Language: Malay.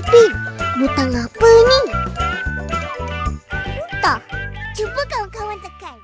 Ipin, butang apa ni? Entah. Cuba kawan-kawan tekan.